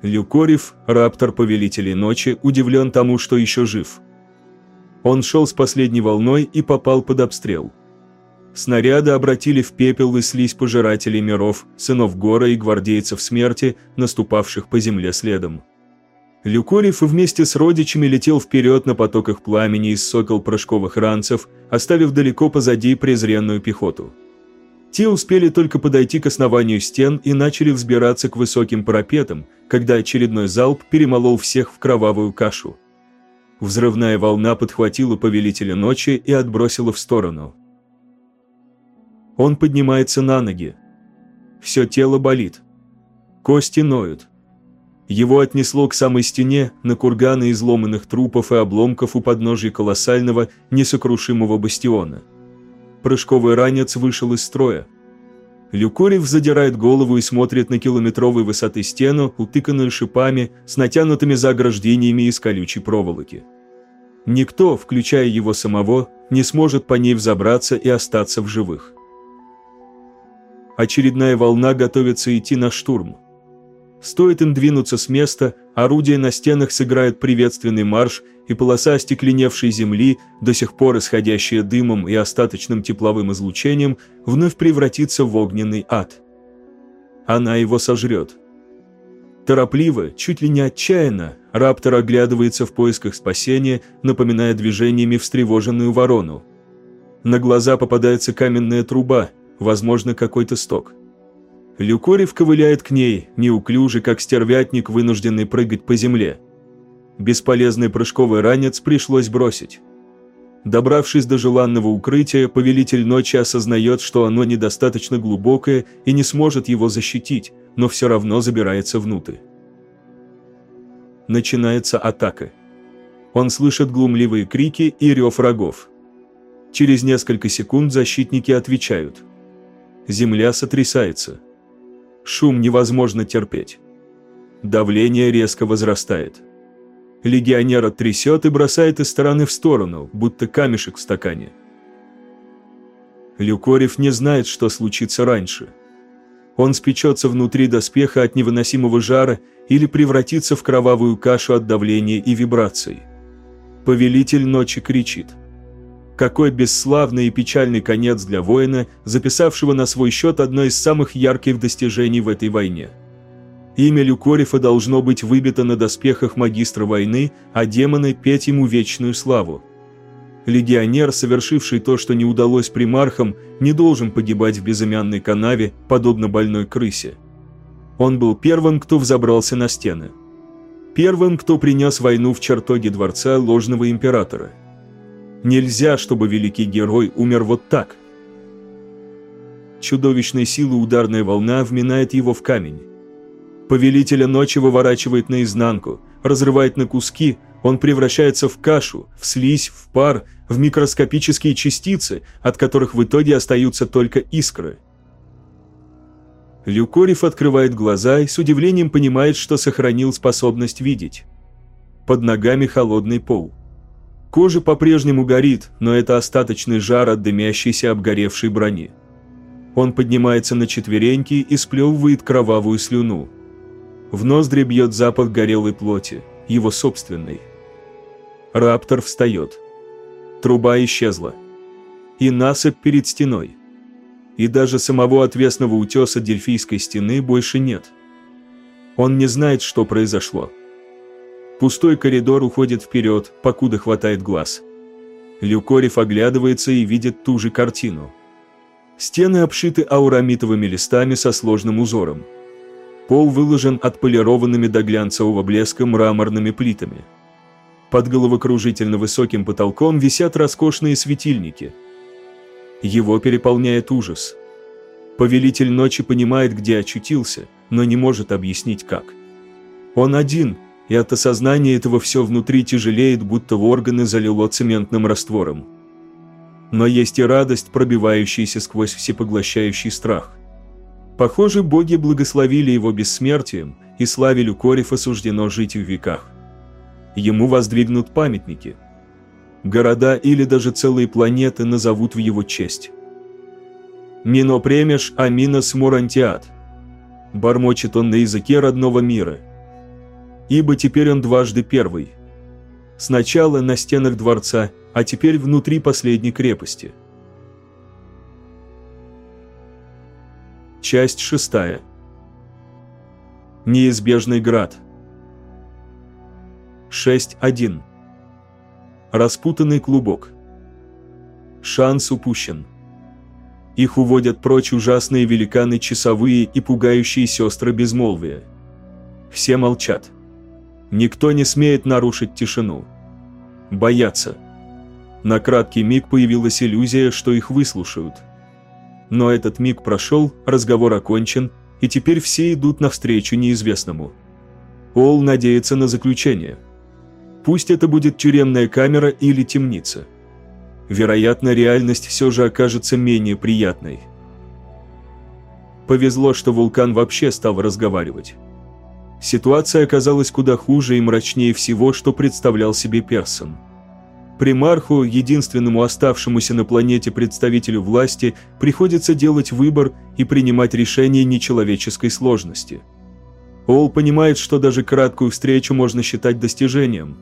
Люкорев, раптор повелителей ночи, удивлен тому, что еще жив. Он шел с последней волной и попал под обстрел. Снаряды обратили в пепел и слизь пожирателей миров, сынов гора и гвардейцев смерти, наступавших по земле следом. Люкорев вместе с родичами летел вперед на потоках пламени из сокол прыжковых ранцев, оставив далеко позади презренную пехоту. Те успели только подойти к основанию стен и начали взбираться к высоким парапетам, когда очередной залп перемолол всех в кровавую кашу. Взрывная волна подхватила повелителя ночи и отбросила в сторону. Он поднимается на ноги. Все тело болит. Кости ноют. Его отнесло к самой стене, на курганы изломанных трупов и обломков у подножия колоссального, несокрушимого бастиона. Прыжковый ранец вышел из строя. Люкорев задирает голову и смотрит на километровой высоты стену, утыканную шипами, с натянутыми заграждениями из колючей проволоки. Никто, включая его самого, не сможет по ней взобраться и остаться в живых. Очередная волна готовится идти на штурм. Стоит им двинуться с места, орудия на стенах сыграют приветственный марш, и полоса остекленевшей земли, до сих пор исходящая дымом и остаточным тепловым излучением, вновь превратится в огненный ад. Она его сожрет. Торопливо, чуть ли не отчаянно, Раптор оглядывается в поисках спасения, напоминая движениями встревоженную ворону. На глаза попадается каменная труба, возможно, какой-то сток. Люкорев ковыляет к ней, неуклюже, как стервятник, вынужденный прыгать по земле. Бесполезный прыжковый ранец пришлось бросить. Добравшись до желанного укрытия, повелитель ночи осознает, что оно недостаточно глубокое и не сможет его защитить, но все равно забирается внутрь. Начинается атака. Он слышит глумливые крики и рев врагов. Через несколько секунд защитники отвечают. Земля сотрясается. Шум невозможно терпеть. Давление резко возрастает. Легионера трясет и бросает из стороны в сторону, будто камешек в стакане. Люкорев не знает, что случится раньше. Он спечется внутри доспеха от невыносимого жара или превратится в кровавую кашу от давления и вибраций. Повелитель ночи кричит – какой бесславный и печальный конец для воина, записавшего на свой счет одно из самых ярких достижений в этой войне. Имя Люкорифа должно быть выбито на доспехах магистра войны, а демоны петь ему вечную славу. Легионер, совершивший то, что не удалось примархам, не должен погибать в безымянной канаве, подобно больной крысе. Он был первым, кто взобрался на стены. Первым, кто принес войну в чертоге дворца ложного императора – Нельзя, чтобы великий герой умер вот так. Чудовищной силы ударная волна вминает его в камень. Повелителя ночи выворачивает наизнанку, разрывает на куски, он превращается в кашу, в слизь, в пар, в микроскопические частицы, от которых в итоге остаются только искры. Люкорев открывает глаза и с удивлением понимает, что сохранил способность видеть. Под ногами холодный пол. Кожа по-прежнему горит, но это остаточный жар от дымящейся обгоревшей брони. Он поднимается на четвереньки и сплевывает кровавую слюну. В ноздри бьет запах горелой плоти, его собственной. Раптор встает. Труба исчезла. И насыпь перед стеной. И даже самого отвесного утеса Дельфийской стены больше нет. Он не знает, что произошло. Пустой коридор уходит вперед, покуда хватает глаз. Люкорев оглядывается и видит ту же картину. Стены обшиты аурамитовыми листами со сложным узором. Пол выложен отполированными до глянцевого блеска мраморными плитами. Под головокружительно высоким потолком висят роскошные светильники. Его переполняет ужас. Повелитель ночи понимает, где очутился, но не может объяснить как. Он один – и от осознания этого все внутри тяжелеет, будто в органы залило цементным раствором. Но есть и радость, пробивающаяся сквозь всепоглощающий страх. Похоже, боги благословили его бессмертием, и славе Люкорев осуждено жить в веках. Ему воздвигнут памятники. Города или даже целые планеты назовут в его честь. «Мино премеш аминос мурантиат», бормочет он на языке родного мира – ибо теперь он дважды первый. Сначала на стенах дворца, а теперь внутри последней крепости. Часть шестая. Неизбежный град. 6.1. Распутанный клубок. Шанс упущен. Их уводят прочь ужасные великаны часовые и пугающие сестры безмолвия. Все молчат. Никто не смеет нарушить тишину. Боятся. На краткий миг появилась иллюзия, что их выслушают. Но этот миг прошел, разговор окончен, и теперь все идут навстречу неизвестному. Ол надеется на заключение. Пусть это будет тюремная камера или темница. Вероятно, реальность все же окажется менее приятной. Повезло, что вулкан вообще стал разговаривать. Ситуация оказалась куда хуже и мрачнее всего, что представлял себе Персон. Примарху, единственному оставшемуся на планете представителю власти, приходится делать выбор и принимать решения нечеловеческой сложности. Ол понимает, что даже краткую встречу можно считать достижением.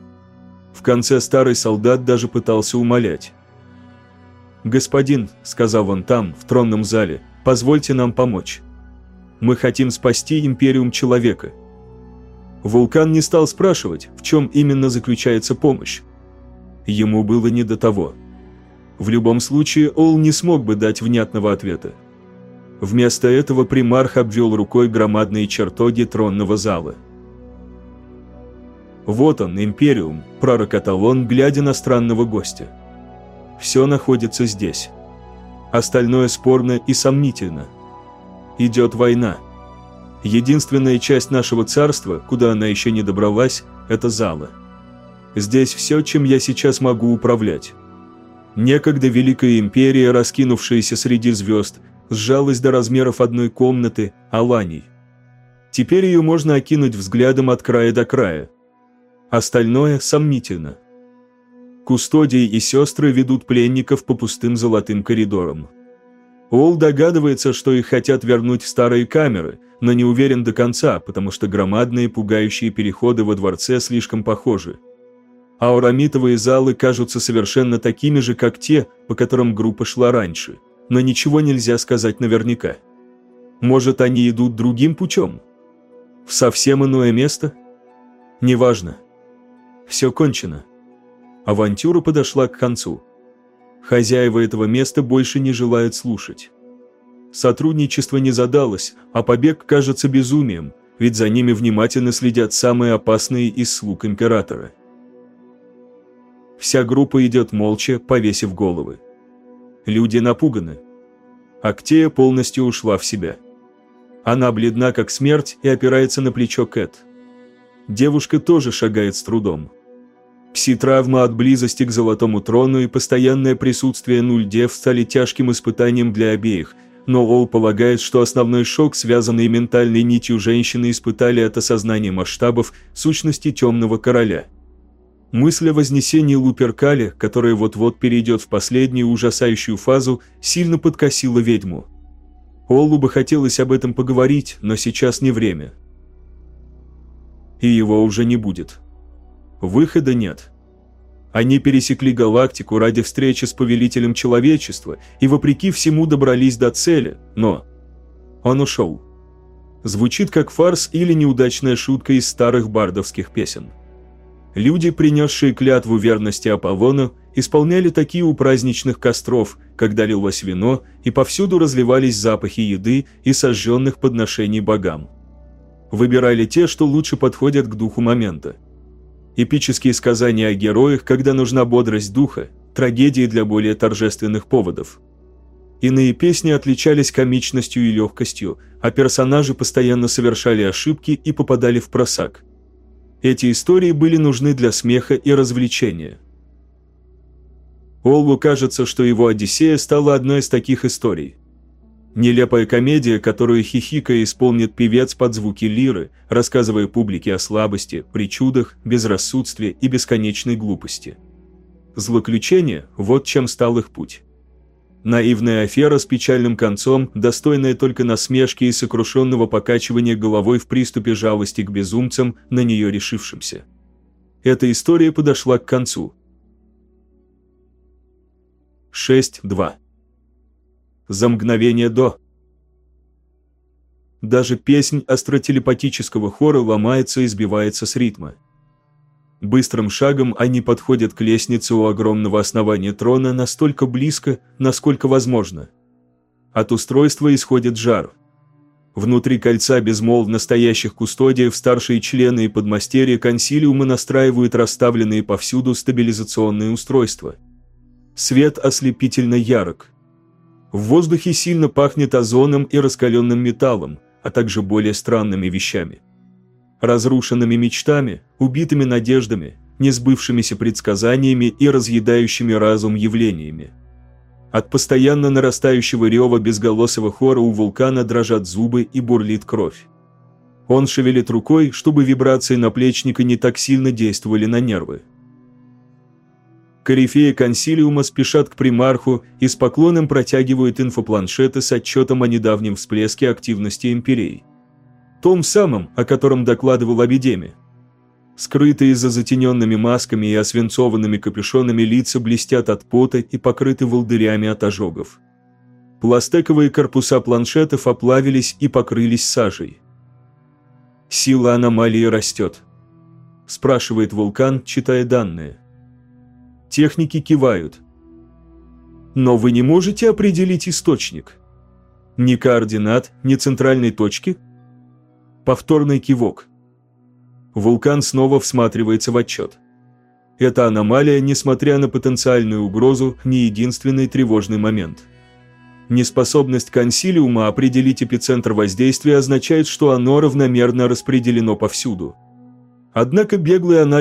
В конце старый солдат даже пытался умолять. «Господин», — сказал он там, в тронном зале, — «позвольте нам помочь. Мы хотим спасти империум человека». Вулкан не стал спрашивать, в чем именно заключается помощь. Ему было не до того. В любом случае, Ол не смог бы дать внятного ответа. Вместо этого примарх обвел рукой громадные чертоги тронного зала. «Вот он, Империум», – пророкотал он, глядя на странного гостя. «Все находится здесь. Остальное спорно и сомнительно. Идет война. Единственная часть нашего царства, куда она еще не добралась, – это залы. Здесь все, чем я сейчас могу управлять. Некогда Великая Империя, раскинувшаяся среди звезд, сжалась до размеров одной комнаты, Аланий. Теперь ее можно окинуть взглядом от края до края. Остальное сомнительно. Кустодии и сестры ведут пленников по пустым золотым коридорам. Уолл догадывается, что их хотят вернуть старые камеры, но не уверен до конца, потому что громадные пугающие переходы во дворце слишком похожи. Аурамитовые залы кажутся совершенно такими же, как те, по которым группа шла раньше – но ничего нельзя сказать наверняка. Может, они идут другим путем? В совсем иное место? Неважно. Все кончено. Авантюра подошла к концу. Хозяева этого места больше не желают слушать. Сотрудничество не задалось, а побег кажется безумием, ведь за ними внимательно следят самые опасные из слуг императора. Вся группа идет молча, повесив головы. Люди напуганы. Актея полностью ушла в себя. Она бледна как смерть и опирается на плечо Кэт. Девушка тоже шагает с трудом. Пси-травма от близости к Золотому Трону и постоянное присутствие Нульдев стали тяжким испытанием для обеих, но Ол полагает, что основной шок, связанный ментальной нитью женщины, испытали от осознания масштабов сущности Темного Короля – Мысль о вознесении Луперкали, которая вот-вот перейдет в последнюю ужасающую фазу, сильно подкосила ведьму. Оллу бы хотелось об этом поговорить, но сейчас не время. И его уже не будет. Выхода нет. Они пересекли галактику ради встречи с повелителем человечества и вопреки всему добрались до цели, но... Он ушел. Звучит как фарс или неудачная шутка из старых бардовских песен. Люди, принесшие клятву верности Аполлону, исполняли такие у праздничных костров, когда лилось вино, и повсюду разливались запахи еды и сожженных подношений богам. Выбирали те, что лучше подходят к духу момента. Эпические сказания о героях, когда нужна бодрость духа, трагедии для более торжественных поводов. Иные песни отличались комичностью и легкостью, а персонажи постоянно совершали ошибки и попадали в просак – эти истории были нужны для смеха и развлечения. Олву кажется, что его «Одиссея» стала одной из таких историй. Нелепая комедия, которую хихикая исполнит певец под звуки лиры, рассказывая публике о слабости, причудах, безрассудстве и бесконечной глупости. Злоключение – вот чем стал их путь. Наивная афера с печальным концом, достойная только насмешки и сокрушенного покачивания головой в приступе жалости к безумцам, на нее решившимся. Эта история подошла к концу. 6.2. За мгновение до. Даже песнь астротелепатического хора ломается и сбивается с ритма. Быстрым шагом они подходят к лестнице у огромного основания трона настолько близко, насколько возможно. От устройства исходит жар. Внутри кольца безмолвно стоящих кустодиев старшие члены и подмастерья консилиума настраивают расставленные повсюду стабилизационные устройства. Свет ослепительно ярок. В воздухе сильно пахнет озоном и раскаленным металлом, а также более странными вещами – разрушенными мечтами, убитыми надеждами, несбывшимися предсказаниями и разъедающими разум явлениями. От постоянно нарастающего рева безголосого хора у вулкана дрожат зубы и бурлит кровь. Он шевелит рукой, чтобы вибрации наплечника не так сильно действовали на нервы. Корифеи консилиума спешат к примарху и с поклоном протягивают инфопланшеты с отчетом о недавнем всплеске активности империи. Том самом, о котором докладывал Абидеме. Скрытые за затененными масками и освинцованными капюшонами лица блестят от пота и покрыты волдырями от ожогов. Пластековые корпуса планшетов оплавились и покрылись сажей. «Сила аномалии растет», – спрашивает вулкан, читая данные. Техники кивают. Но вы не можете определить источник. Ни координат, ни центральной точки? Повторный кивок. Вулкан снова всматривается в отчет. Эта аномалия, несмотря на потенциальную угрозу, не единственный тревожный момент. Неспособность консилиума определить эпицентр воздействия означает, что оно равномерно распределено повсюду. Однако беглый анализ